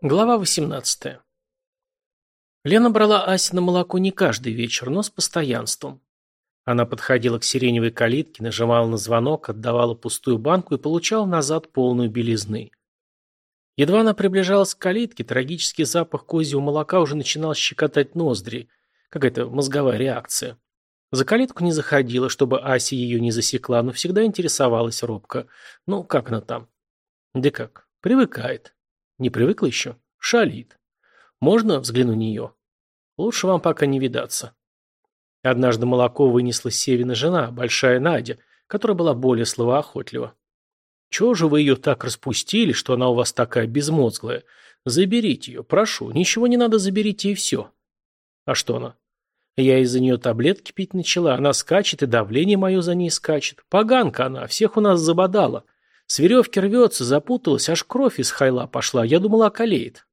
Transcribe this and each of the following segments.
Глава 18. Лена брала Асина молоко не каждый вечер, но с постоянством. Она подходила к сиреневой калитке, нажимала на звонок, отдавала пустую банку и получала назад полную белизны. Едва она приближалась к калитке, трагический запах козьего молока уже начинал щекотать ноздри. Какая-то мозговая реакция. За калитку не заходила, чтобы Ася ее не засекла, но всегда интересовалась робко. Ну, как она там? Да как, привыкает. Не привыкла еще? Шалит. Можно взгляну на нее? Лучше вам пока не видаться. Однажды молоко вынесла Севина жена, большая Надя, которая была более словоохотлива. Чего же вы ее так распустили, что она у вас такая безмозглая? Заберите ее, прошу. Ничего не надо, заберите и все. А что она? Я из-за нее таблетки пить начала. Она скачет, и давление мое за ней скачет. Поганка она, всех у нас забодала. С веревки рвется, запуталась, аж кровь из хайла пошла. Я думала, околеет.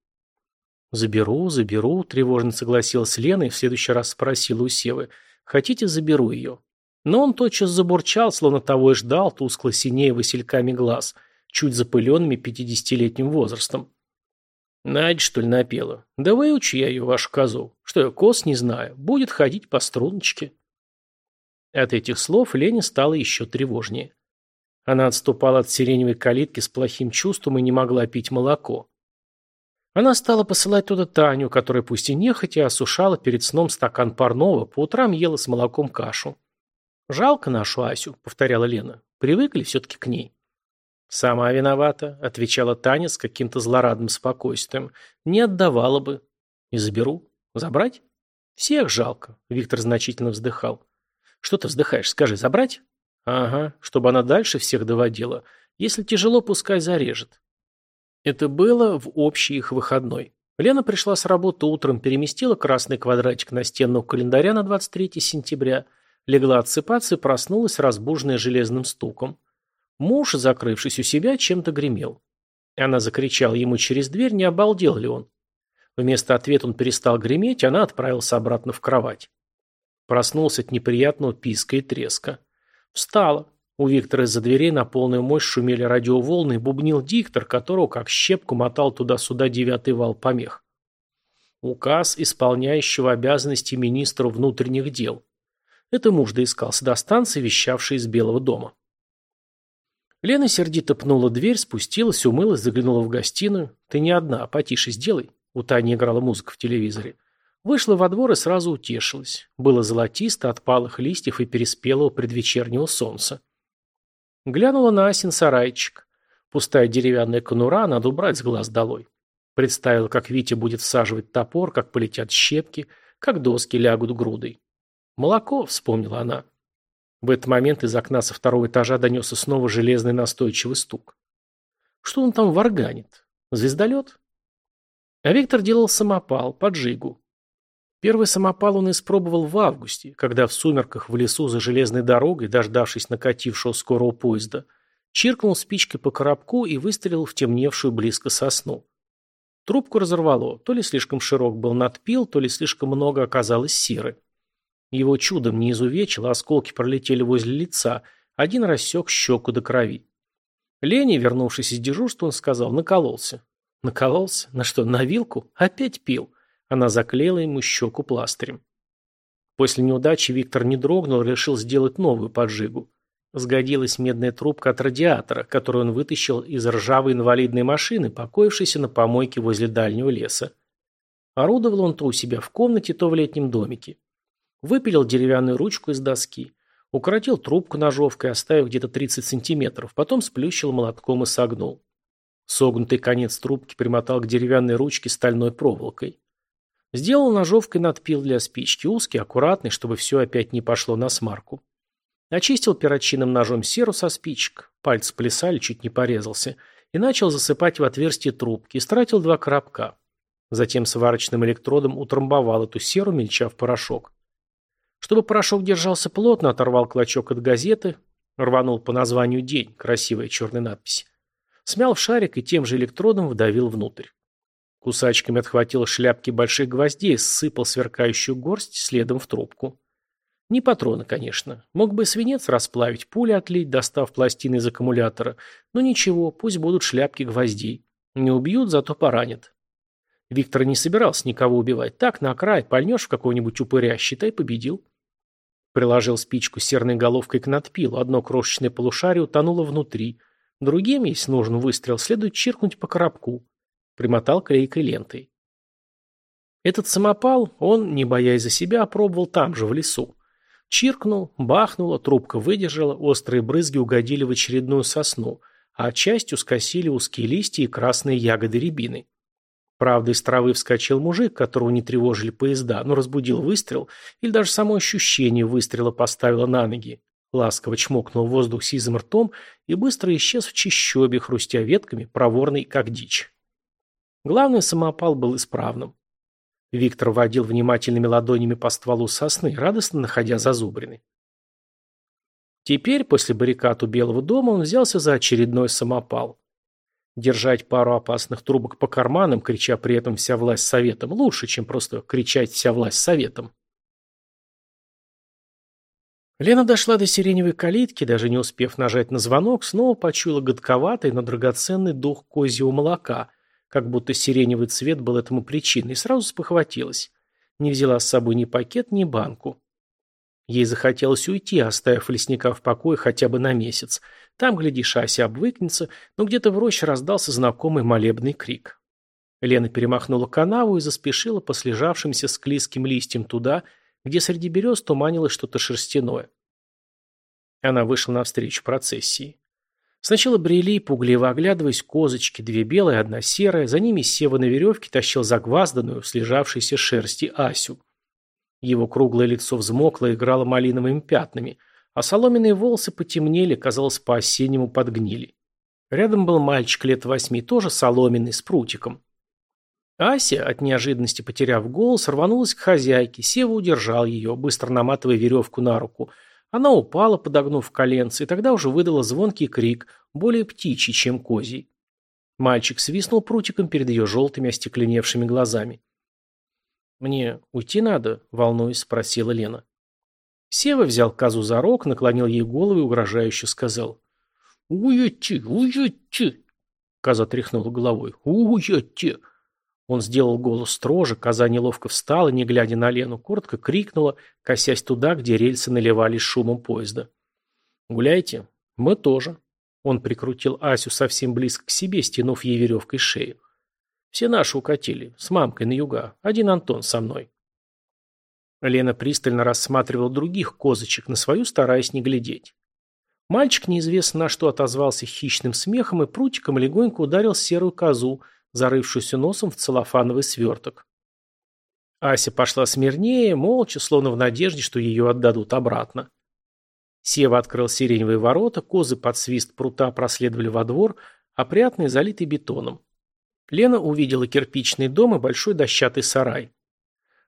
«Заберу, заберу», — тревожно согласилась Лена и в следующий раз спросила у Севы. «Хотите, заберу ее?» Но он тотчас забурчал, словно того и ждал, тускло синее васильками глаз, чуть запыленными пятидесятилетним возрастом. «Надь, что ли, напела? Давай учи я ее, вашу козу. Что я, кос не знаю. Будет ходить по струночке». От этих слов Лене стало еще тревожнее. Она отступала от сиреневой калитки с плохим чувством и не могла пить молоко. Она стала посылать туда Таню, которая пусть и нехотя осушала перед сном стакан парного, по утрам ела с молоком кашу. «Жалко нашу Асю», — повторяла Лена. «Привыкли все-таки к ней». «Сама виновата», — отвечала Таня с каким-то злорадным спокойствием. «Не отдавала бы». «Не заберу. Забрать?» «Всех жалко», — Виктор значительно вздыхал. «Что ты вздыхаешь? Скажи, забрать?» Ага, чтобы она дальше всех доводила. Если тяжело, пускай зарежет. Это было в общий их выходной. Лена пришла с работы утром, переместила красный квадратик на стенного календаря на 23 сентября, легла отсыпаться и проснулась, разбуженная железным стуком. Муж, закрывшись у себя, чем-то гремел. Она закричала ему через дверь, не обалдел ли он. Вместо ответа он перестал греметь, она отправилась обратно в кровать. Проснулся от неприятного писка и треска. Встала. У Виктора из-за дверей на полную мощь шумели радиоволны и бубнил диктор, которого как щепку мотал туда-сюда девятый вал помех. Указ исполняющего обязанности министру внутренних дел. Это муж доискался до станции, вещавшей из Белого дома. Лена сердито пнула дверь, спустилась, умылась, заглянула в гостиную. «Ты не одна, а потише сделай». У Тани играла музыка в телевизоре. Вышла во двор и сразу утешилась. Было золотисто от палых листьев и переспелого предвечернего солнца. Глянула на Асин сарайчик. Пустая деревянная конура надо убрать с глаз долой. Представила, как Витя будет всаживать топор, как полетят щепки, как доски лягут грудой. «Молоко», — вспомнила она. В этот момент из окна со второго этажа донесся снова железный настойчивый стук. Что он там варганит? Звездолет? А Виктор делал самопал, поджигу. Первый самопал он испробовал в августе, когда в сумерках в лесу за железной дорогой, дождавшись накатившего скорого поезда, чиркнул спичкой по коробку и выстрелил в темневшую близко сосну. Трубку разорвало, то ли слишком широк был надпил, то ли слишком много оказалось сиры. Его чудом не изувечило, осколки пролетели возле лица, один рассек щеку до крови. Лени, вернувшись из дежурства, он сказал, накололся. Накололся? На что, на вилку? Опять пил. Она заклеила ему щеку пластырем. После неудачи Виктор не дрогнул, решил сделать новую поджигу. Сгодилась медная трубка от радиатора, которую он вытащил из ржавой инвалидной машины, покоившейся на помойке возле дальнего леса. Орудовал он то у себя в комнате, то в летнем домике. Выпилил деревянную ручку из доски. Укоротил трубку ножовкой, оставив где-то 30 сантиметров, потом сплющил молотком и согнул. Согнутый конец трубки примотал к деревянной ручке стальной проволокой. Сделал ножовкой надпил для спички, узкий, аккуратный, чтобы все опять не пошло на смарку. Очистил перочинным ножом серу со спичек, пальцы плясали, чуть не порезался, и начал засыпать в отверстие трубки, Стратил два коробка. Затем сварочным электродом утрамбовал эту серу, мельчав порошок. Чтобы порошок держался плотно, оторвал клочок от газеты, рванул по названию «День», красивая черная надпись. Смял в шарик и тем же электродом вдавил внутрь. Кусачками отхватил шляпки больших гвоздей, сыпал сверкающую горсть следом в трубку. Не патроны, конечно. Мог бы свинец расплавить, пули отлить, достав пластины из аккумулятора. Но ничего, пусть будут шляпки гвоздей. Не убьют, зато поранят. Виктор не собирался никого убивать. Так, на край, пальнешь в какого-нибудь упыря, считай, победил. Приложил спичку серной головкой к надпилу. Одно крошечное полушарие утонуло внутри. Другим, если нужен выстрел, следует чиркнуть по коробку. Примотал Крейг и лентой. Этот самопал, он, не боясь за себя, пробовал там же, в лесу. Чиркнул, бахнуло, трубка выдержала, острые брызги угодили в очередную сосну, а частью скосили узкие листья и красные ягоды рябины. Правда, из травы вскочил мужик, которого не тревожили поезда, но разбудил выстрел, или даже само ощущение выстрела поставило на ноги. Ласково чмокнул воздух сизым ртом и быстро исчез в чищобе, хрустя ветками, проворный как дичь. Главное, самопал был исправным. Виктор водил внимательными ладонями по стволу сосны, радостно находя зазубрины. Теперь, после баррикад у Белого дома, он взялся за очередной самопал. Держать пару опасных трубок по карманам, крича при этом «Вся власть советом» лучше, чем просто кричать «Вся власть советом». Лена дошла до сиреневой калитки, даже не успев нажать на звонок, снова почуяла гадковатый, но драгоценный дух козьего молока, как будто сиреневый цвет был этому причиной, и сразу спохватилась. Не взяла с собой ни пакет, ни банку. Ей захотелось уйти, оставив лесника в покое хотя бы на месяц. Там, глядишь, Ася обвыкнется, но где-то в роще раздался знакомый молебный крик. Лена перемахнула канаву и заспешила по слежавшимся склизким листьям туда, где среди берез туманилось что-то шерстяное. Она вышла навстречу процессии. Сначала брели, пугливо оглядываясь, козочки, две белые, одна серая, за ними Сева на веревке тащил загвазданную, слежавшейся шерсти Асю. Его круглое лицо взмокло, и играло малиновыми пятнами, а соломенные волосы потемнели, казалось, по-осеннему подгнили. Рядом был мальчик лет восьми, тоже соломенный, с прутиком. Ася, от неожиданности потеряв голос, рванулась к хозяйке. Сева удержал ее, быстро наматывая веревку на руку – она упала, подогнув коленцы, и тогда уже выдала звонкий крик, более птичий, чем козий. Мальчик свистнул прутиком перед ее желтыми остекленевшими глазами. «Мне уйти надо?» – волнуясь, спросила Лена. Сева взял козу за рог, наклонил ей голову и угрожающе сказал. «Уйти, уйти!» Коза тряхнула головой. «Уйти!» Он сделал голос строже, коза неловко встала, не глядя на Лену, коротко крикнула, косясь туда, где рельсы наливались шумом поезда. «Гуляйте? Мы тоже». Он прикрутил Асю совсем близко к себе, стянув ей веревкой шею. «Все наши укатили, с мамкой на юга, один Антон со мной». Лена пристально рассматривала других козочек, на свою стараясь не глядеть. Мальчик неизвестно на что отозвался хищным смехом и прутиком легонько ударил серую козу – зарывшуюся носом в целлофановый сверток. Ася пошла смирнее, молча, словно в надежде, что ее отдадут обратно. Сева открыл сиреневые ворота, козы под свист прута проследовали во двор, опрятный, залитый бетоном. Лена увидела кирпичный дом и большой дощатый сарай.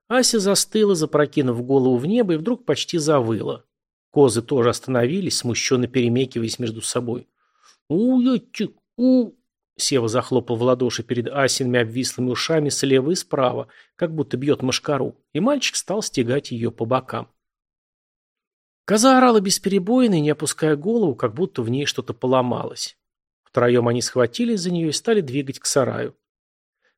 Ася застыла, запрокинув голову в небо, и вдруг почти завыла. Козы тоже остановились, смущенно перемекиваясь между собой. «У-я-чик! У!» Сева захлопал в ладоши перед Асинами обвислыми ушами слева и справа, как будто бьет мошкару, и мальчик стал стегать ее по бокам. Коза орала бесперебойно не опуская голову, как будто в ней что-то поломалось. Втроем они схватились за нее и стали двигать к сараю.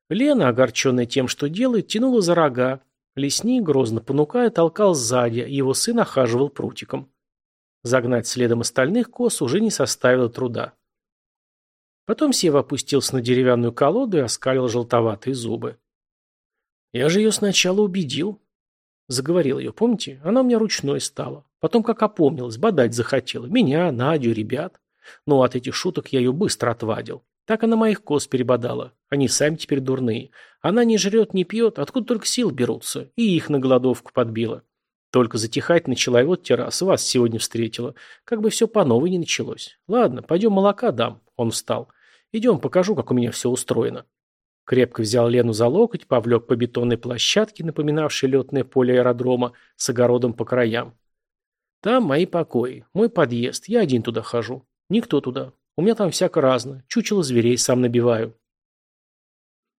Лена, огорченная тем, что делает, тянула за рога. Лесник, грозно понукая, толкал сзади, его сын охаживал прутиком. Загнать следом остальных коз уже не составило труда. Потом Сев опустился на деревянную колоду и оскалил желтоватые зубы. «Я же ее сначала убедил», — заговорил ее, помните? Она у меня ручной стала. Потом, как опомнилась, бодать захотела. Меня, Надю, ребят. Ну, от этих шуток я ее быстро отвадил. Так она моих коз перебодала. Они сами теперь дурные. Она не жрет, не пьет, откуда только сил берутся. И их на голодовку подбила. Только затихать начала, и вот террас вас сегодня встретила. Как бы все по новой не началось. Ладно, пойдем молока дам. Он встал. Идем, покажу, как у меня все устроено». Крепко взял Лену за локоть, повлек по бетонной площадке, напоминавшей летное поле аэродрома, с огородом по краям. «Там мои покои, мой подъезд, я один туда хожу. Никто туда. У меня там всяко разно. Чучело зверей сам набиваю».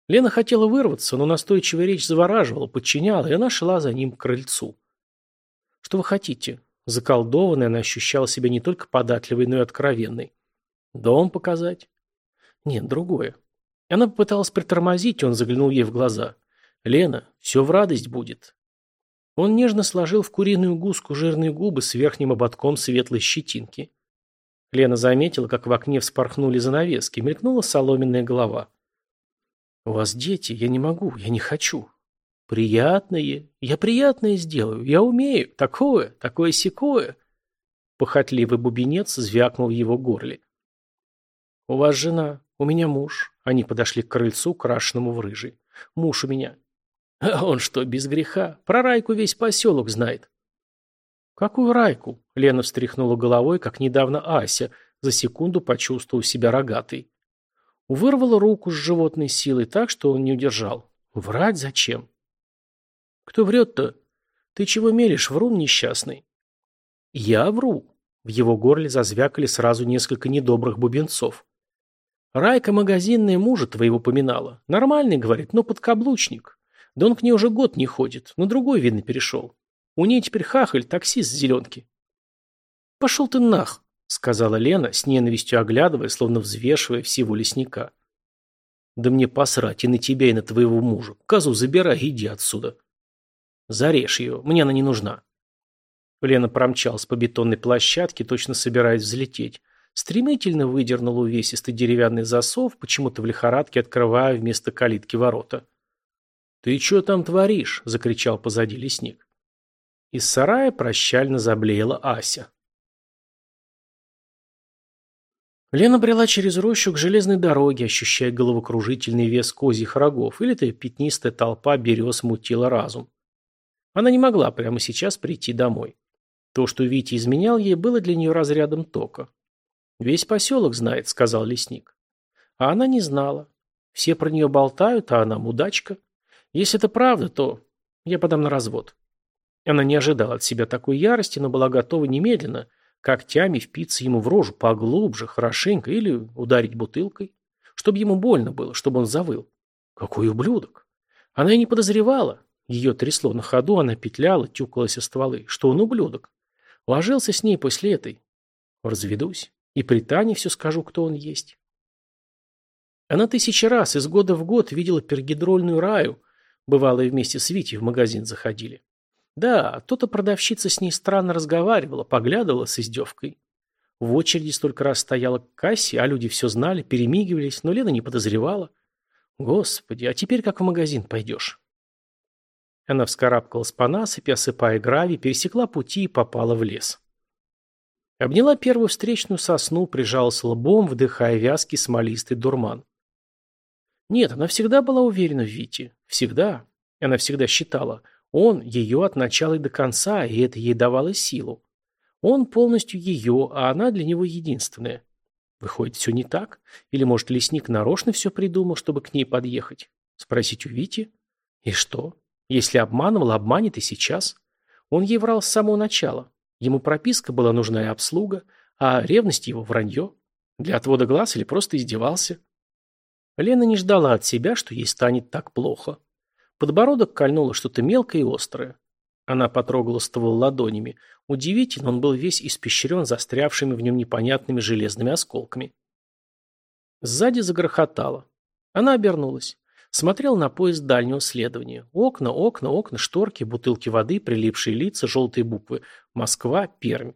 Лена хотела вырваться, но настойчивая речь завораживала, подчиняла, и она шла за ним к крыльцу. «Что вы хотите?» Заколдованная, она ощущала себя не только податливой, но и откровенной. «Дом показать, нет, другое. Она попыталась притормозить, он заглянул ей в глаза. «Лена, все в радость будет». Он нежно сложил в куриную гуску жирные губы с верхним ободком светлой щетинки. Лена заметила, как в окне вспорхнули занавески, мелькнула соломенная голова. «У вас дети, я не могу, я не хочу». «Приятные, я приятное сделаю, я умею, такое, такое секое Похотливый бубенец звякнул в его горле. «У вас жена, у меня муж. Они подошли к крыльцу, крашенному в рыжий. Муж у меня. А он что, без греха? Про Райку весь поселок знает. Какую Райку? Лена встряхнула головой, как недавно Ася, за секунду почувствовав себя рогатой. Вырвала руку с животной силой так, что он не удержал. Врать зачем? Кто врет-то? Ты чего мелешь, врун несчастный? Я вру. В его горле зазвякали сразу несколько недобрых бубенцов. Райка магазинная мужа твоего поминала. Нормальный, говорит, но подкаблучник. Да он к ней уже год не ходит, на другой, видно, перешел. У ней теперь хахаль, таксист с зеленки. Пошел ты нах, сказала Лена, с ненавистью оглядывая, словно взвешивая всего лесника. Да мне посрать и на тебя, и на твоего мужа. Козу забирай иди отсюда. Зарежь ее, мне она не нужна. Лена промчалась по бетонной площадке, точно собираясь взлететь. Стремительно выдернул увесистый деревянный засов, почему-то в лихорадке открывая вместо калитки ворота. «Ты чё там творишь?» – закричал позади лесник. Из сарая прощально заблеяла Ася. Лена брела через рощу к железной дороге, ощущая головокружительный вес козьих рогов, или эта пятнистая толпа берез мутила разум. Она не могла прямо сейчас прийти домой. То, что Витя изменял ей, было для нее разрядом тока. «Весь поселок знает», — сказал лесник. А она не знала. Все про нее болтают, а она мудачка. Если это правда, то я подам на развод. Она не ожидала от себя такой ярости, но была готова немедленно когтями впиться ему в рожу поглубже, хорошенько, или ударить бутылкой, чтобы ему больно было, чтобы он завыл. Какой ублюдок! Она и не подозревала. Ее трясло на ходу, она петляла, тюкалась о стволы, что он ублюдок. Ложился с ней после этой. Разведусь. И при Тане все скажу, кто он есть. Она тысячи раз из года в год видела пергидрольную раю, бывало и вместе с Витей в магазин заходили. Да, то-то продавщица с ней странно разговаривала, поглядывала с издевкой. В очереди столько раз стояла к кассе, а люди все знали, перемигивались, но Лена не подозревала. Господи, а теперь как в магазин пойдешь? Она вскарабкалась по насыпи, осыпая гравий, пересекла пути и попала в лес. Обняла первую встречную сосну, прижалась лбом, вдыхая вязкий смолистый дурман. Нет, она всегда была уверена в Вите. Всегда. Она всегда считала, он ее от начала и до конца, и это ей давало силу. Он полностью ее, а она для него единственная. Выходит, все не так? Или, может, лесник нарочно все придумал, чтобы к ней подъехать? Спросить у Вити? И что? Если обманывал, обманет и сейчас. Он ей врал с самого начала. Ему прописка была нужна и обслуга, а ревность его вранье. Для отвода глаз или просто издевался. Лена не ждала от себя, что ей станет так плохо. Подбородок кольнуло что-то мелкое и острое. Она потрогала ствол ладонями. Удивительно, он был весь испещрен застрявшими в нем непонятными железными осколками. Сзади загрохотало. Она обернулась. Смотрел на поезд дальнего следования. Окна, окна, окна, шторки, бутылки воды, прилипшие лица, желтые буквы. Москва, Пермь.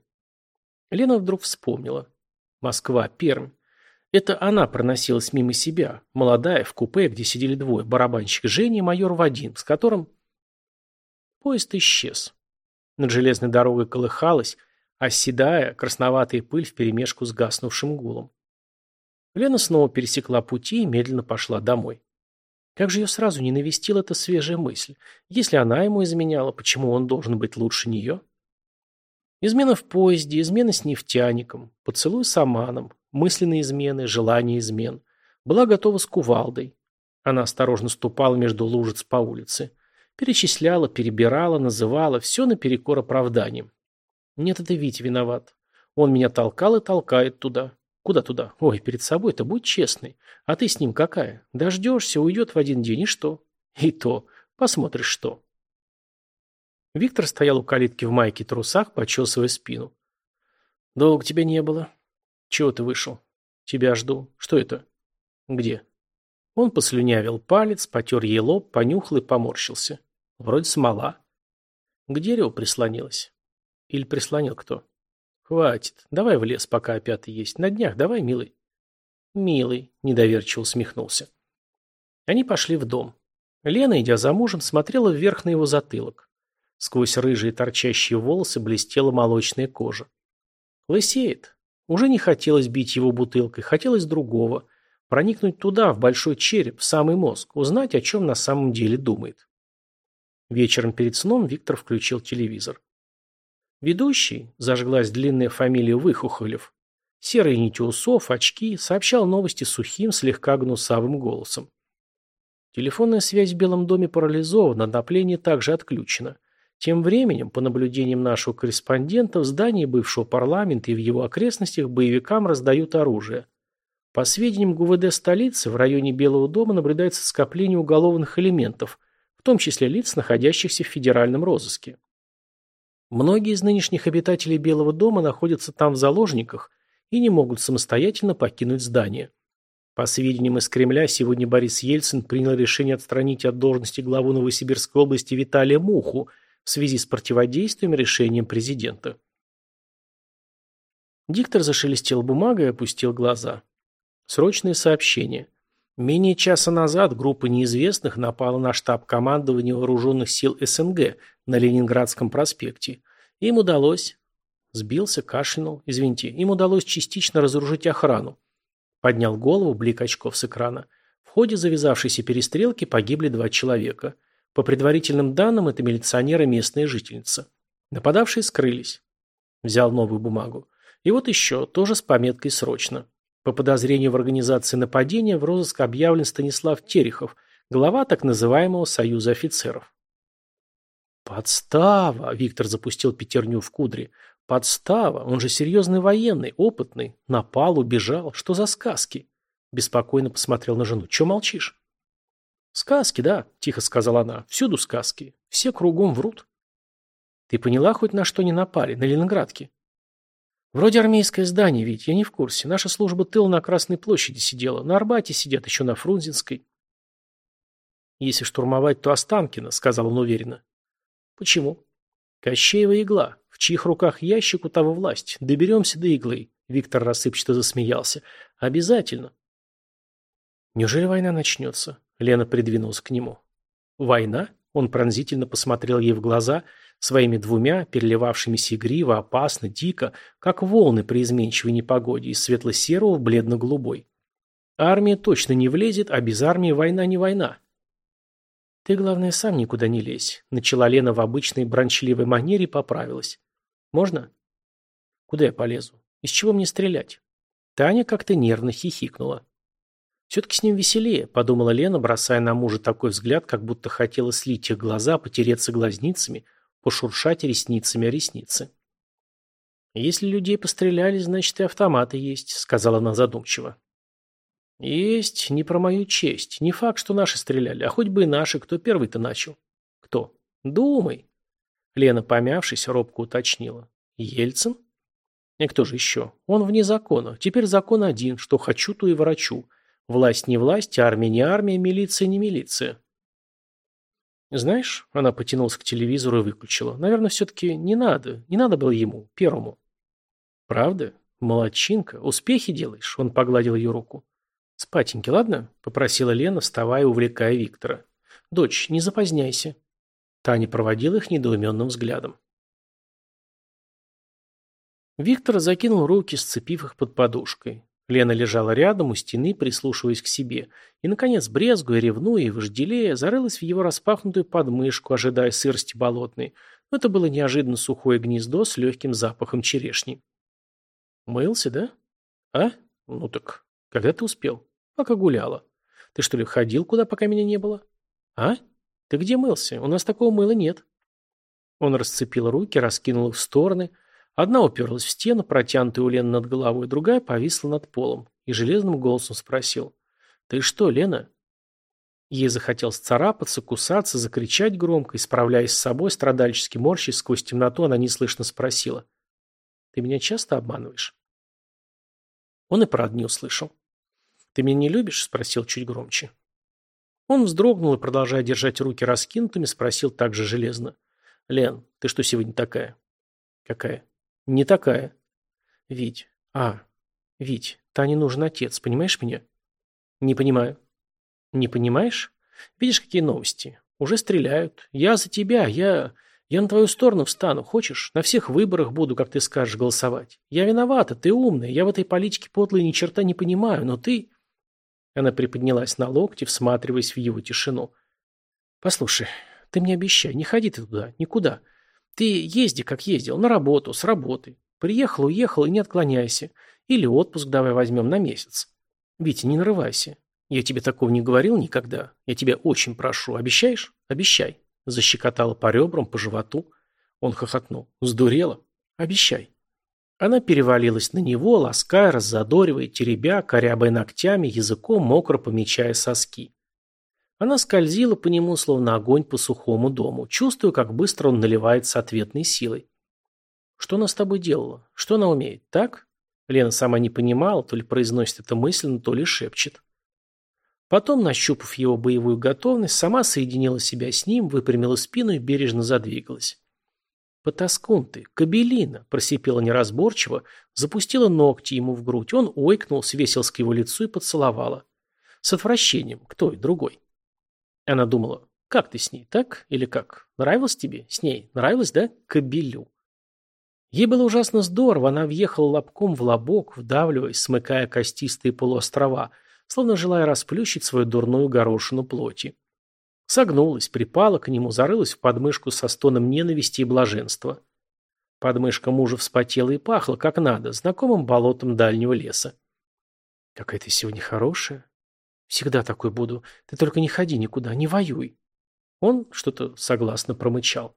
Лена вдруг вспомнила. Москва, Пермь. Это она проносилась мимо себя, молодая, в купе, где сидели двое, барабанщик Женя и майор Вадим, с которым... Поезд исчез. Над железной дорогой колыхалась, оседая красноватая пыль вперемешку с гаснувшим гулом. Лена снова пересекла пути и медленно пошла домой. Как же ее сразу не ненавестила эта свежая мысль? Если она ему изменяла, почему он должен быть лучше нее? Измена в поезде, измена с нефтяником, поцелуй с Аманом, мысленные измены, желание измен. Была готова с кувалдой. Она осторожно ступала между лужиц по улице. Перечисляла, перебирала, называла, все наперекор оправданием. Нет, это Вить виноват. Он меня толкал и толкает туда. Куда туда? Ой, перед собой-то будь честный. А ты с ним какая? Дождешься, уйдет в один день и что? И то. Посмотришь что. Виктор стоял у калитки в майке и трусах, почесывая спину. Долго тебя не было. Чего ты вышел? Тебя жду. Что это? Где? Он послюнявил палец, потер ей лоб, понюхал и поморщился. Вроде смола. К дереву прислонилась. Или прислонил кто? «Хватит, давай в лес, пока опята есть. На днях давай, милый». «Милый», – недоверчиво усмехнулся. Они пошли в дом. Лена, идя за мужем, смотрела вверх на его затылок. Сквозь рыжие торчащие волосы блестела молочная кожа. Лысеет. Уже не хотелось бить его бутылкой, хотелось другого. Проникнуть туда, в большой череп, в самый мозг, узнать, о чем на самом деле думает. Вечером перед сном Виктор включил телевизор. Ведущий, зажглась длинная фамилия Выхухолев, серый нитиусов, очки, сообщал новости сухим, слегка гнусавым голосом. Телефонная связь в Белом доме парализована, отопление также отключено. Тем временем, по наблюдениям нашего корреспондента, в здании бывшего парламента и в его окрестностях боевикам раздают оружие. По сведениям ГУВД столицы, в районе Белого дома наблюдается скопление уголовных элементов, в том числе лиц, находящихся в федеральном розыске. Многие из нынешних обитателей Белого дома находятся там в заложниках и не могут самостоятельно покинуть здание. По сведениям из Кремля, сегодня Борис Ельцин принял решение отстранить от должности главу Новосибирской области Виталия Муху в связи с противодействием решениям президента. Диктор зашелестел бумагой и опустил глаза. Срочное сообщение. Менее часа назад группа неизвестных напала на штаб командования вооруженных сил СНГ на Ленинградском проспекте. Им удалось... Сбился, кашлянул. Извините, им удалось частично разоружить охрану. Поднял голову блик очков с экрана. В ходе завязавшейся перестрелки погибли два человека. По предварительным данным, это милиционеры местные жительницы. Нападавшие скрылись. Взял новую бумагу. И вот еще, тоже с пометкой «Срочно». По подозрению в организации нападения в розыск объявлен Станислав Терехов, глава так называемого «Союза офицеров». «Подстава!» – Виктор запустил пятерню в кудре. «Подстава! Он же серьезный военный, опытный. Напал, убежал. Что за сказки?» Беспокойно посмотрел на жену. «Че молчишь?» «Сказки, да», – тихо сказала она. «Всюду сказки. Все кругом врут». «Ты поняла хоть на что не напали? На Ленинградке?» Вроде армейское здание, ведь я не в курсе. Наша служба тыл на Красной площади сидела, на Арбате сидят, еще на Фрунзенской. Если штурмовать, то Останкино, сказал он уверенно. Почему? Кощеева игла. В чьих руках ящик, у того власть. Доберемся до иглы. Виктор рассыпчато засмеялся. Обязательно. Неужели война начнется? Лена придвинулась к нему. Война? Он пронзительно посмотрел ей в глаза своими двумя, переливавшими сигриво, опасно, дико, как волны при изменчивой непогоде, из светло-серого в бледно-голубой. Армия точно не влезет, а без армии война не война. Ты, главное, сам никуда не лезь. Начала Лена в обычной брончливой манере и поправилась. Можно? Куда я полезу? Из чего мне стрелять? Таня как-то нервно хихикнула. Все-таки с ним веселее, подумала Лена, бросая на мужа такой взгляд, как будто хотела слить их глаза, потереться глазницами, пошуршать ресницами о ресницы. «Если людей постреляли, значит, и автоматы есть», — сказала она задумчиво. «Есть, не про мою честь. Не факт, что наши стреляли, а хоть бы и наши. Кто первый-то начал?» «Кто?» «Думай». Лена, помявшись, робко уточнила. «Ельцин?» «И же еще? Он вне закона. Теперь закон один, что хочу, то и ворочу. Власть не власть, армия не армия, милиция не милиция. Знаешь, она потянулась к телевизору и выключила. Наверное, все-таки не надо. Не надо было ему, первому. Правда? Молодчинка. Успехи делаешь? Он погладил ее руку. Спатеньки, ладно? Попросила Лена, вставая и увлекая Виктора. Дочь, не запоздняйся. Таня проводила их недоуменным взглядом. Виктор закинул руки, сцепив их под подушкой. Лена лежала рядом у стены, прислушиваясь к себе, и, наконец, брезгуя, ревнуя и вожделея, зарылась в его распахнутую подмышку, ожидая сырости болотной, но это было неожиданно сухое гнездо с легким запахом черешни. «Мылся, да? А? Ну так, когда ты успел? Пока гуляла. Ты что ли ходил куда, пока меня не было? А? Ты где мылся? У нас такого мыла нет». Он расцепил руки, раскинул их в стороны – Одна уперлась в стену, протянутая у Лены над головой, другая повисла над полом и железным голосом спросил. «Ты что, Лена?» Ей захотелось царапаться, кусаться, закричать громко, исправляясь с собой, страдальчески морщись сквозь темноту, она неслышно спросила. «Ты меня часто обманываешь?» Он и правда не услышал. «Ты меня не любишь?» – спросил чуть громче. Он вздрогнул и, продолжая держать руки раскинутыми, спросил также железно. «Лен, ты что сегодня такая?» «Какая?» Не такая. Вить. А. Вить, Тане нужен отец, понимаешь меня? Не понимаю. Не понимаешь? Видишь, какие новости. Уже стреляют. Я за тебя, я... Я на твою сторону встану, хочешь? На всех выборах буду, как ты скажешь, голосовать. Я виновата, ты умная, я в этой политике подлой ни черта не понимаю, но ты...» Она приподнялась на локте, всматриваясь в его тишину. «Послушай, ты мне обещай, не ходи ты туда, никуда. Ты езди, как ездил, на работу, с работы. Приехал, уехал и не отклоняйся. Или отпуск давай возьмем на месяц. Витя, не нарывайся. Я тебе такого не говорил никогда. Я тебя очень прошу. Обещаешь? Обещай. Защекотала по ребрам, по животу. Он хохотнул. Сдурела? Обещай. Она перевалилась на него, лаская, раззадоривая, теребя, корябая ногтями, языком мокро помечая соски. Она скользила по нему, словно огонь по сухому дому, чувствуя, как быстро он наливается ответной силой. «Что она с тобой делала? Что она умеет, так?» Лена сама не понимала, то ли произносит это мысленно, то ли шепчет. Потом, нащупав его боевую готовность, сама соединила себя с ним, выпрямила спину и бережно задвигалась. «Потаскун ты, кабелина!» – просипела неразборчиво, запустила ногти ему в грудь. Он ойкнул, свесил к его лицу и поцеловала. С отвращением, кто и другой. Она думала, как ты с ней, так или как? Нравилось тебе? С ней? Нравилось, да? Кобелю. Ей было ужасно здорово, она въехала лобком в лобок, вдавливаясь, смыкая костистые полуострова, словно желая расплющить свою дурную горошину плоти. Согнулась, припала к нему, зарылась в подмышку со стоном ненависти и блаженства. Подмышка мужа вспотела и пахла, как надо, знакомым болотом дальнего леса. «Какая ты сегодня хорошая. Всегда такой буду. Ты только не ходи никуда, не воюй. Он что-то согласно промычал.